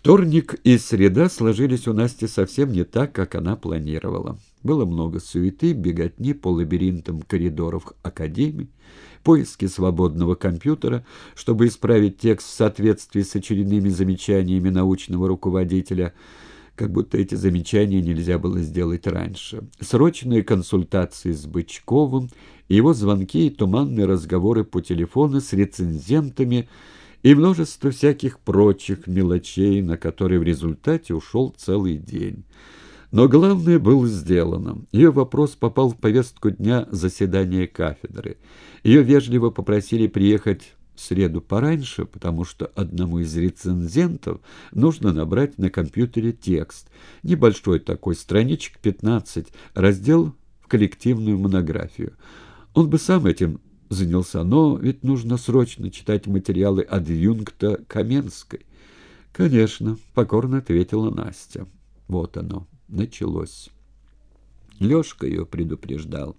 Вторник и среда сложились у Насти совсем не так, как она планировала. Было много суеты, беготни по лабиринтам коридоров академии, поиски свободного компьютера, чтобы исправить текст в соответствии с очередными замечаниями научного руководителя, как будто эти замечания нельзя было сделать раньше. Срочные консультации с Бычковым, его звонки и туманные разговоры по телефону с рецензентами – и множество всяких прочих мелочей, на которые в результате ушел целый день. Но главное было сделано. Ее вопрос попал в повестку дня заседания кафедры. Ее вежливо попросили приехать в среду пораньше, потому что одному из рецензентов нужно набрать на компьютере текст. Небольшой такой, страничек 15, раздел в коллективную монографию. Он бы сам этим занялся, но ведь нужно срочно читать материалы адъюнкта Каменской. «Конечно», — покорно ответила Настя. Вот оно, началось. Лёшка ее предупреждал.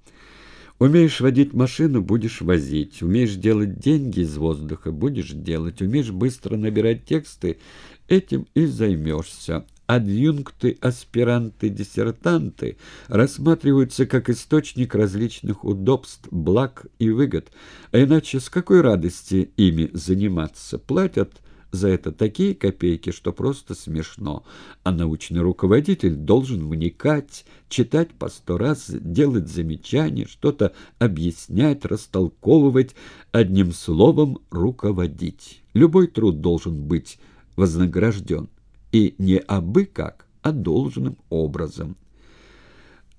Умеешь водить машину — будешь возить. Умеешь делать деньги из воздуха — будешь делать. Умеешь быстро набирать тексты — этим и займешься адъюнкты, аспиранты, диссертанты рассматриваются как источник различных удобств, благ и выгод. А иначе с какой радости ими заниматься? Платят за это такие копейки, что просто смешно. А научный руководитель должен вникать, читать по сто раз, делать замечания, что-то объяснять, растолковывать, одним словом руководить. Любой труд должен быть вознагражден и не абы как, а должным образом.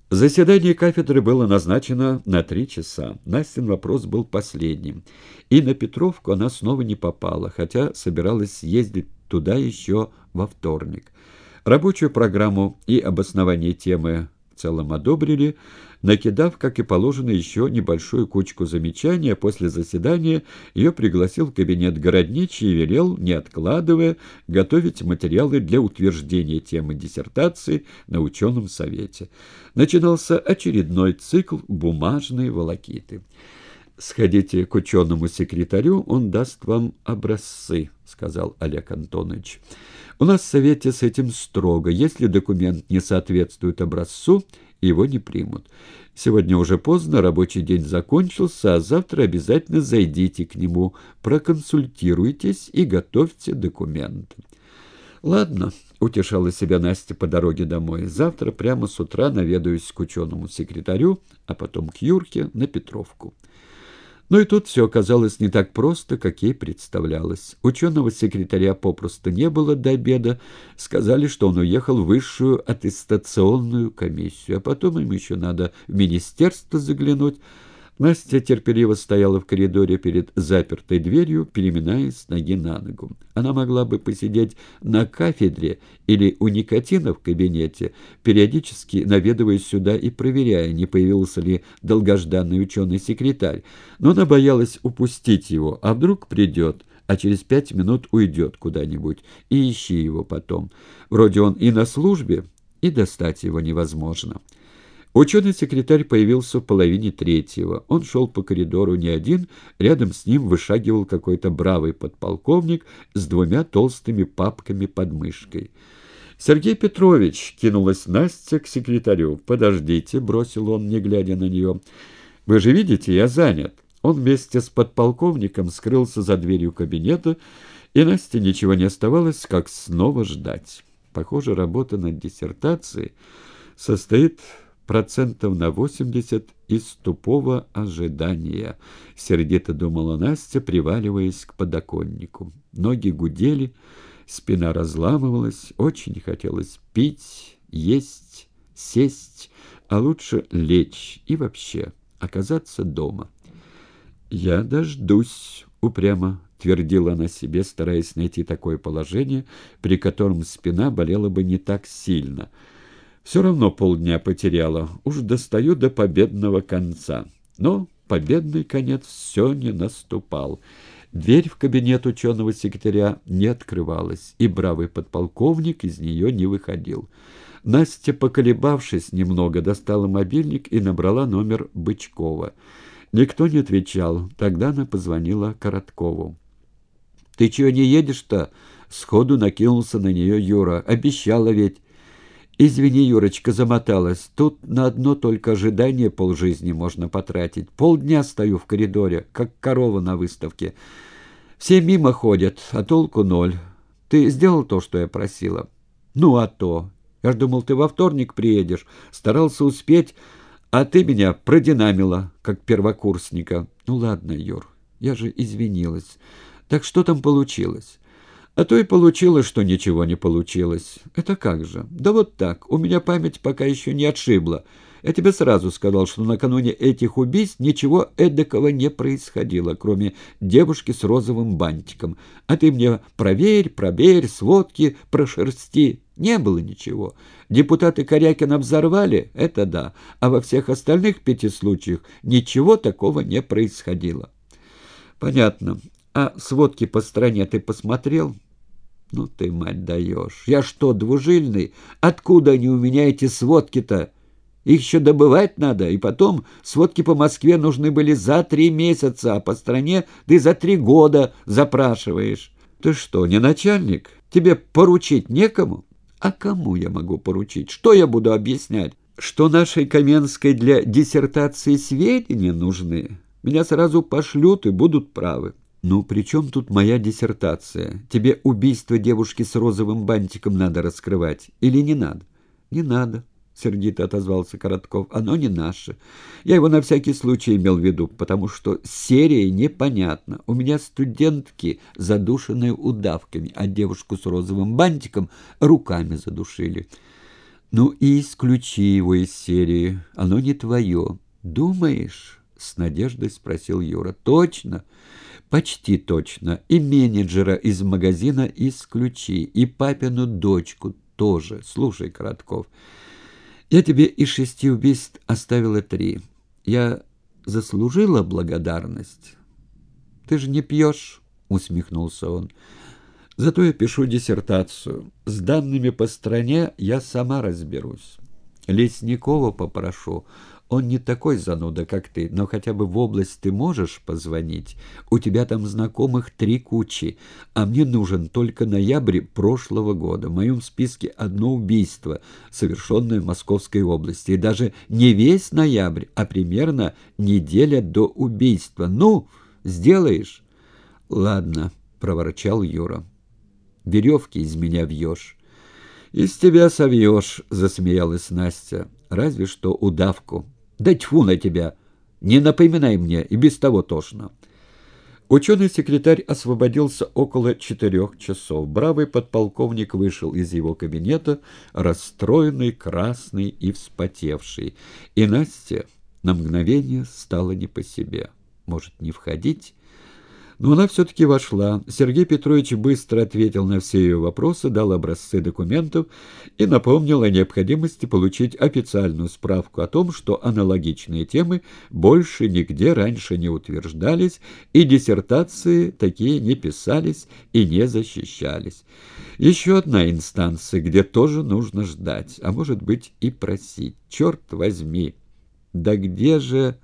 Заседание кафедры было назначено на три часа. Настин вопрос был последним. И на Петровку она снова не попала, хотя собиралась съездить туда еще во вторник. Рабочую программу и обоснование темы в целом одобрили, накидав, как и положено, еще небольшую кучку замечаний, а после заседания ее пригласил в кабинет городничий и велел, не откладывая, готовить материалы для утверждения темы диссертации на ученом совете. Начинался очередной цикл бумажной волокиты. «Сходите к ученому секретарю, он даст вам образцы», — сказал Олег Антонович. «У нас в Совете с этим строго. Если документ не соответствует образцу, его не примут. Сегодня уже поздно, рабочий день закончился, а завтра обязательно зайдите к нему, проконсультируйтесь и готовьте документы». «Ладно», — утешала себя Настя по дороге домой, — «завтра прямо с утра наведаюсь к ученому секретарю, а потом к Юрке на Петровку». Но и тут все оказалось не так просто, как ей представлялось. Ученого секретаря попросту не было до обеда. Сказали, что он уехал в высшую аттестационную комиссию. А потом им еще надо в министерство заглянуть. Настя терпеливо стояла в коридоре перед запертой дверью, переминаясь с ноги на ногу. Она могла бы посидеть на кафедре или у Никотина в кабинете, периодически наведываясь сюда и проверяя, не появился ли долгожданный ученый-секретарь. Но она боялась упустить его, а вдруг придет, а через пять минут уйдет куда-нибудь, и ищи его потом. Вроде он и на службе, и достать его невозможно. Ученый-секретарь появился в половине третьего. Он шел по коридору не один, рядом с ним вышагивал какой-то бравый подполковник с двумя толстыми папками под мышкой. «Сергей Петрович!» — кинулась Настя к секретарю. «Подождите!» — бросил он, не глядя на нее. «Вы же видите, я занят». Он вместе с подполковником скрылся за дверью кабинета, и Насте ничего не оставалось, как снова ждать. Похоже, работа над диссертацией состоит процентов на восемьдесят из тупого ожидания, — сердито думала Настя, приваливаясь к подоконнику. Ноги гудели, спина разламывалась, очень хотелось пить, есть, сесть, а лучше лечь и вообще оказаться дома. «Я дождусь», — упрямо твердила она себе, стараясь найти такое положение, при котором спина болела бы не так сильно — все равно полдня потеряла, уж достаю до победного конца. Но победный конец все не наступал. Дверь в кабинет ученого секретаря не открывалась, и бравый подполковник из нее не выходил. Настя, поколебавшись немного, достала мобильник и набрала номер Бычкова. Никто не отвечал. Тогда она позвонила Короткову. «Ты чего не едешь-то?» — Сходу накинулся на нее Юра. Обещала ведь. «Извини, Юрочка, замоталась. Тут на одно только ожидание полжизни можно потратить. Полдня стою в коридоре, как корова на выставке. Все мимо ходят, а толку ноль. Ты сделал то, что я просила?» «Ну, а то. Я ж думал, ты во вторник приедешь. Старался успеть, а ты меня продинамила, как первокурсника. Ну, ладно, Юр, я же извинилась. Так что там получилось?» А то и получилось, что ничего не получилось. Это как же? Да вот так. У меня память пока еще не отшибла. Я тебе сразу сказал, что накануне этих убийств ничего эдакого не происходило, кроме девушки с розовым бантиком. А ты мне проверь, проверь, сводки прошерсти. Не было ничего. Депутаты Корякина взорвали, это да, а во всех остальных пяти случаях ничего такого не происходило. Понятно. А сводки по стране ты посмотрел? Ну ты, мать, даешь. Я что, двужильный? Откуда они у меня эти сводки-то? Их еще добывать надо, и потом сводки по Москве нужны были за три месяца, а по стране ты за три года запрашиваешь. Ты что, не начальник? Тебе поручить некому? А кому я могу поручить? Что я буду объяснять? Что нашей Каменской для диссертации сведения нужны? Меня сразу пошлют и будут правы. «Ну, при чем тут моя диссертация? Тебе убийство девушки с розовым бантиком надо раскрывать или не надо?» «Не надо», — сердито отозвался Коротков. «Оно не наше. Я его на всякий случай имел в виду, потому что серия непонятна. У меня студентки, задушенные удавками, а девушку с розовым бантиком руками задушили». «Ну и исключи его из серии. Оно не твое. Думаешь?» — с надеждой спросил Юра. «Точно?» Почти точно. И менеджера из магазина исключи, и папину дочку тоже. Слушай, Коротков, я тебе из шести убийств оставила три. Я заслужила благодарность? Ты же не пьешь, усмехнулся он. Зато я пишу диссертацию. С данными по стране я сама разберусь. Лесникова попрошу. Он не такой зануда, как ты, но хотя бы в область ты можешь позвонить. У тебя там знакомых три кучи, а мне нужен только ноябрь прошлого года. В моем списке одно убийство, совершенное в Московской области. И даже не весь ноябрь, а примерно неделя до убийства. Ну, сделаешь? Ладно, проворчал Юра. Веревки из меня вьешь. «Из тебя совьешь», — засмеялась Настя. «Разве что удавку». «Да тьфу на тебя! Не напоминай мне, и без того тошно». Ученый-секретарь освободился около четырех часов. Бравый подполковник вышел из его кабинета, расстроенный, красный и вспотевший. И Настя на мгновение стала не по себе. Может, не входить? Но она все-таки вошла. Сергей Петрович быстро ответил на все ее вопросы, дал образцы документов и напомнил о необходимости получить официальную справку о том, что аналогичные темы больше нигде раньше не утверждались, и диссертации такие не писались и не защищались. Еще одна инстанция, где тоже нужно ждать, а может быть и просить. Черт возьми! Да где же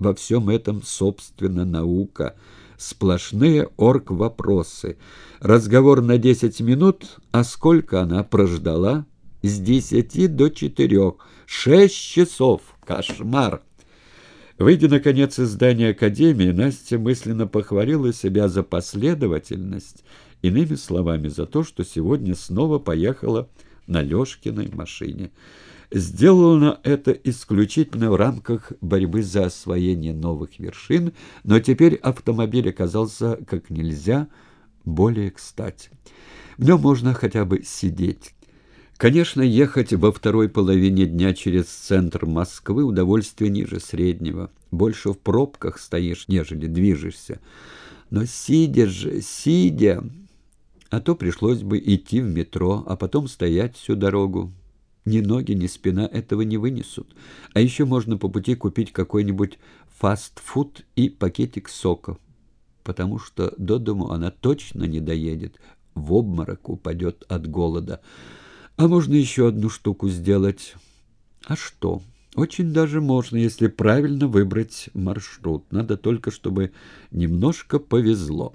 во всем этом, собственно, наука – сплошные орг-вопросы. Разговор на десять минут, а сколько она прождала? С десяти до четырех. Шесть часов. Кошмар! Выйдя, наконец, из здания Академии, Настя мысленно похвалила себя за последовательность, иными словами, за то, что сегодня снова поехала на Лешкиной машине. Сделано это исключительно в рамках борьбы за освоение новых вершин, но теперь автомобиль оказался как нельзя более кстати. В нем можно хотя бы сидеть. Конечно, ехать во второй половине дня через центр Москвы удовольствие ниже среднего. Больше в пробках стоишь, нежели движешься. Но сидя же, сидя... А то пришлось бы идти в метро, а потом стоять всю дорогу. Ни ноги, ни спина этого не вынесут. А еще можно по пути купить какой-нибудь фастфуд и пакетик сока, потому что до дому она точно не доедет, в обморок упадет от голода. А можно еще одну штуку сделать. А что? Очень даже можно, если правильно выбрать маршрут. Надо только, чтобы немножко повезло.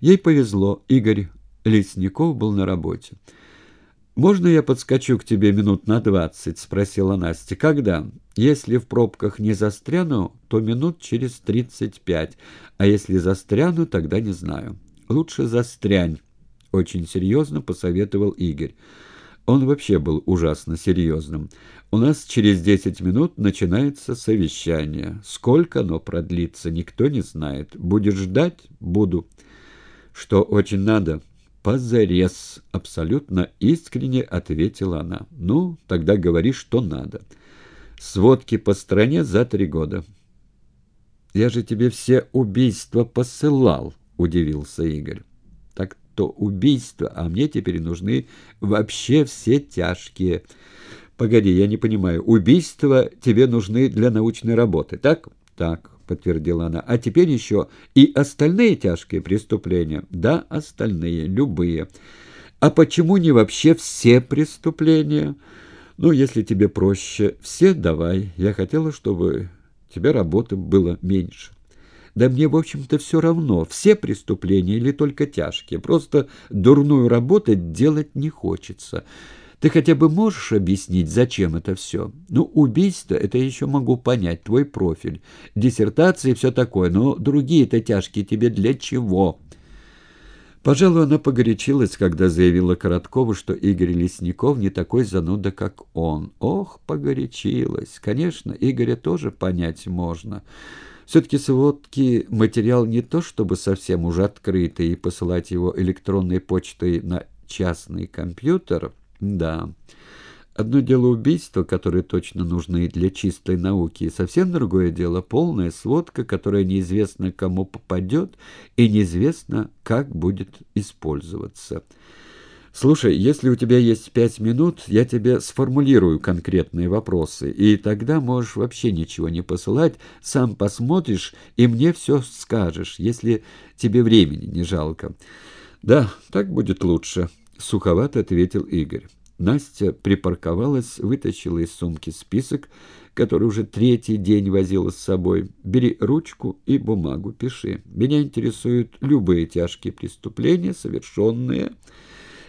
Ей повезло. Игорь Лесников был на работе. «Можно я подскочу к тебе минут на двадцать?» — спросила Настя. «Когда? Если в пробках не застряну, то минут через тридцать пять, а если застряну, тогда не знаю». «Лучше застрянь», — очень серьезно посоветовал Игорь. Он вообще был ужасно серьезным. «У нас через десять минут начинается совещание. Сколько оно продлится, никто не знает. Будешь ждать? Буду». «Что очень надо?» «Позарез», — абсолютно искренне ответила она. «Ну, тогда говори, что надо. Сводки по стране за три года». «Я же тебе все убийства посылал», — удивился Игорь. «Так то убийства, а мне теперь нужны вообще все тяжкие». «Погоди, я не понимаю. Убийства тебе нужны для научной работы, так?» «Так». — подтвердила она. «А теперь еще и остальные тяжкие преступления?» «Да, остальные, любые. А почему не вообще все преступления?» «Ну, если тебе проще, все давай. Я хотела, чтобы тебе работы было меньше». «Да мне, в общем-то, все равно, все преступления или только тяжкие. Просто дурную работу делать не хочется». Ты хотя бы можешь объяснить, зачем это все? Ну, убийство, это еще могу понять, твой профиль. Диссертация и все такое, но другие-то тяжкие тебе для чего?» Пожалуй, она погорячилась, когда заявила Короткову, что Игорь Лесников не такой зануда, как он. Ох, погорячилась. Конечно, Игоря тоже понять можно. Все-таки сводки материал не то, чтобы совсем уже открытый, и посылать его электронной почтой на частный компьютер – да. Одно дело убийства, которые точно нужны для чистой науки, и совсем другое дело полная сводка, которая неизвестно кому попадет и неизвестно, как будет использоваться. Слушай, если у тебя есть пять минут, я тебе сформулирую конкретные вопросы, и тогда можешь вообще ничего не посылать, сам посмотришь и мне все скажешь, если тебе времени не жалко. Да, так будет лучше. — суховато ответил Игорь. Настя припарковалась, вытащила из сумки список, который уже третий день возила с собой. «Бери ручку и бумагу, пиши. Меня интересуют любые тяжкие преступления, совершенные...»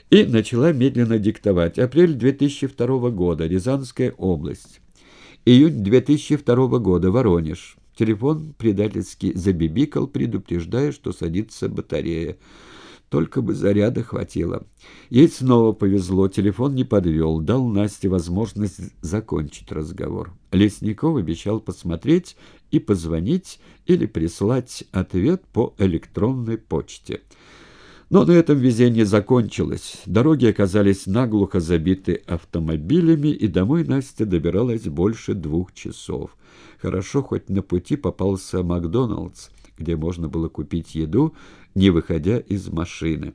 И начала медленно диктовать. Апрель 2002 года, Рязанская область. Июнь 2002 года, Воронеж. Телефон предательски забибикал, предупреждая, что садится батарея. Только бы заряда хватило. Ей снова повезло, телефон не подвел, дал Насте возможность закончить разговор. Лесников обещал посмотреть и позвонить или прислать ответ по электронной почте. Но на этом везение закончилось. Дороги оказались наглухо забиты автомобилями, и домой Настя добиралась больше двух часов. Хорошо, хоть на пути попался Макдоналдс где можно было купить еду, не выходя из машины.